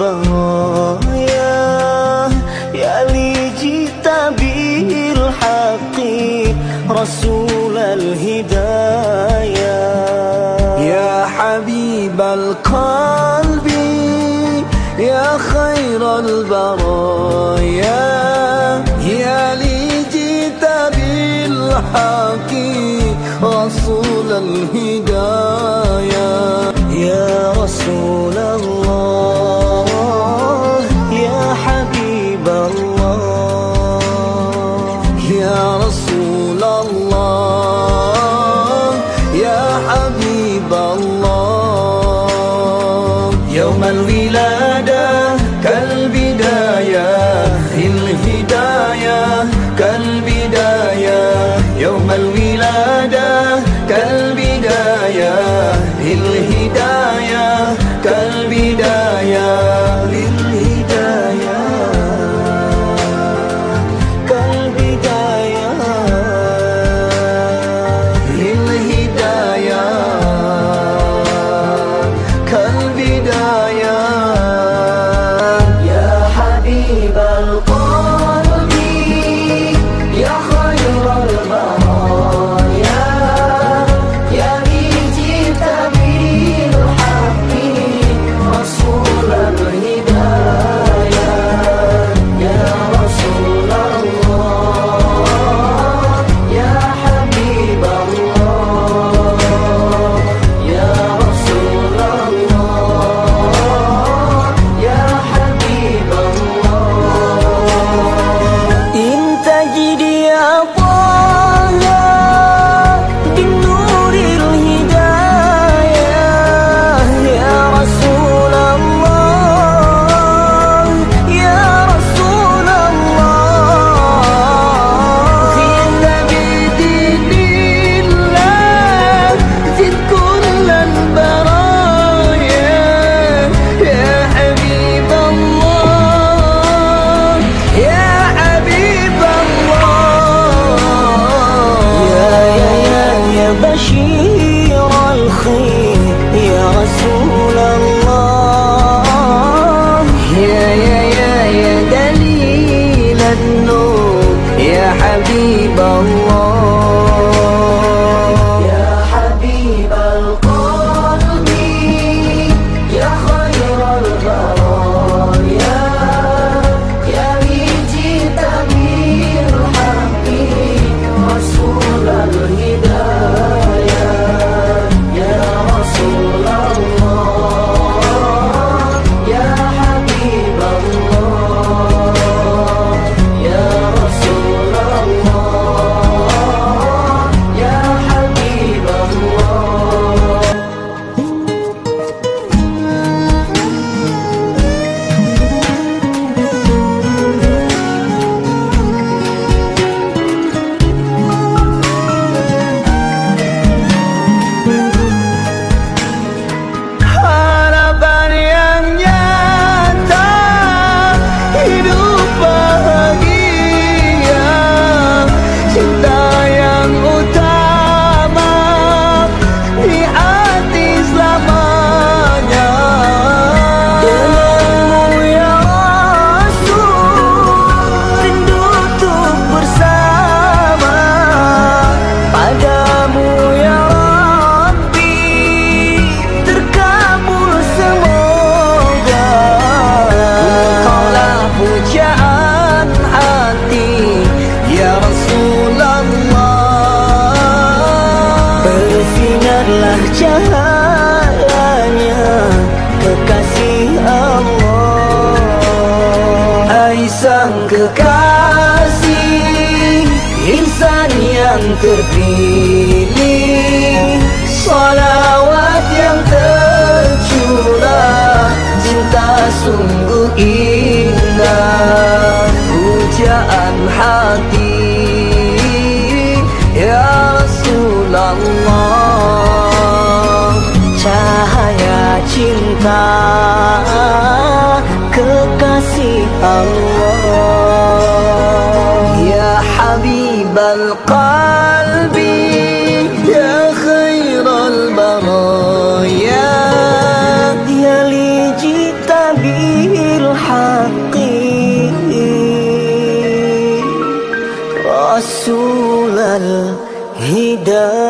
البرايا لي جئت بالحق رسول الهدايا. يا حبيب القلب يا خير البرايا. يا لي جئت بالحق رسول الهدايا. يا يوم الولادة كالبداية إلهداية كالبداية. يوم الولادة hidayah cahayanya Kekasih Allah. Aisang kekasih Insan yang terpilih. Salawat yang tercurah Cinta sungguh indah. Pujaan hati kita kekasih Allah ya habib al qalbi ya khair al baraya ya lijita bil haqqi rasul al hidayah.